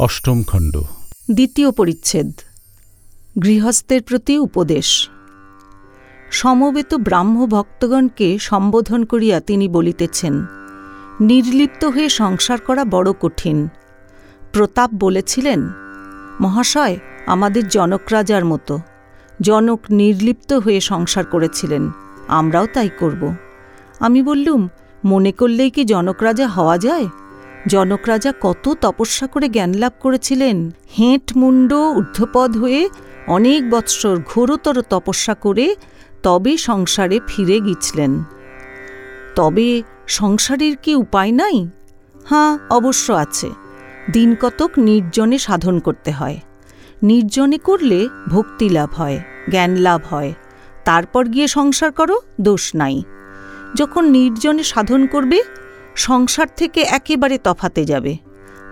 অষ্টম খণ্ড। দ্বিতীয় পরিচ্ছেদ। গৃহস্থের প্রতি উপদেশ। সমবেত ব্রাহ্ম ভক্তগণকে সম্বোধন করিয়া তিনি বলিতেছেন, নির্লিপ্ত হয়ে সংসার করা বড় কঠিন। প্রতাপ বলেছিলেন, মহাশয়, আমাদের জনক রাজার মতো, জনক নির্লিপ্ত হয়ে সংসার করেছিলেন, আমরাও তাই করব। আমি বললুম, মনে করলেই কি জনক রাজা হওয়া যায়? জনক রাজা কত তপস্যা করে জ্ঞান লাভ করেছিলেন। হেঁট মুন্ড ঊর্ধ্বপদ হয়ে অনেক বৎসর ঘোরতর তপস্যা করে তবে সংসারে ফিরে গিছলেন তবে সংসারের কি উপায় নাই? হ্যাঁ অবশ্য আছে। দিন কতক নির্জনে সাধন করতে হয়। নির্জনে করলে ভক্তি লাভ হয়, জ্ঞান লাভ হয়। তারপর গিয়ে সংসার করো, দোষ নাই। যখন নির্জনে সাধন করবে সংসার থেকে একেবারে তফাতে যাবে।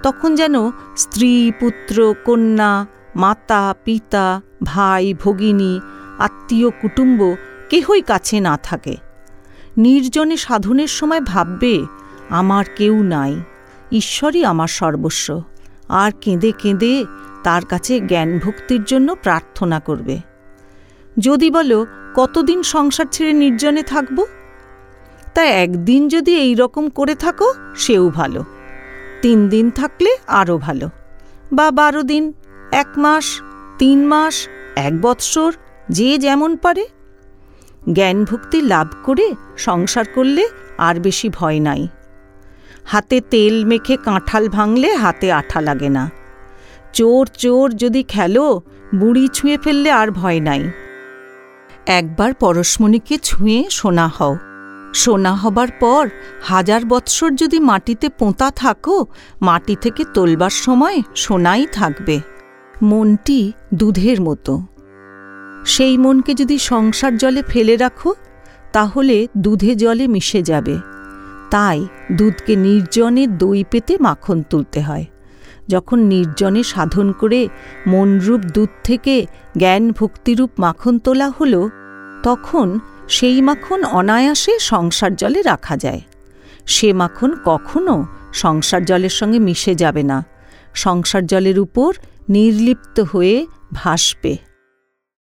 তখন যেন স্ত্রী, পুত্র, কন্যা, মাতা, পিতা, ভাই, ভগিনী, আত্মীয়, কুটুম্ব কেহই কাছে না থাকে। নির্জনে সাধনের সময় ভাববে, আমার কেউ নাই। ঈশ্বরই আমার সর্বস্ব। আর কেঁদে কেঁদে তার কাছে জ্ঞান ভক্তির জন্য প্রার্থনা করবে। যদি বলো, কতদিন সংসার ছেড়ে নির্জনে থাকব? তা একদিন যদি এই রকম করে থাকো, সেও ভালো। তিন দিন থাকলে আরও ভালো। বা বারো দিন, এক মাস, তিন মাস, এক বৎসর, যে যেমন পারে। জ্ঞান ভক্তি লাভ করে সংসার করলে আর বেশি ভয় নাই। হাতে তেল মেখে কাঁঠাল ভাঙলে হাতে আঠা লাগে না। চোর চোর যদি খেলো, বুড়ি ছুঁয়ে ফেললে আর ভয় নাই। একবার পরশমণিকে ছুঁয়ে সোনা হও। সোনা হবার পর হাজার বৎসর যদি মাটিতে পোঁতা থাকো, মাটি থেকে তোলবার সময় সোনাই থাকবে। মনটি দুধের মতো। সেই মনকে যদি সংসার জলে ফেলে রাখো, তাহলে দুধে জলে মিশে যাবে। তাই দুধকে নির্জনে দই পেতে মাখন তুলতে হয়। যখন নির্জনে সাধন করে মনরূপ দুধ থেকে জ্ঞান ভক্তিরূপ মাখন তোলা হলো, তখন সেই মাখন অনায়াসে সংসার জলে রাখা যায়। সে মাখন কখনও সংসার জলের সঙ্গে মিশে যাবে না। সংসার জলের উপর নির্লিপ্ত হয়ে ভাসবে।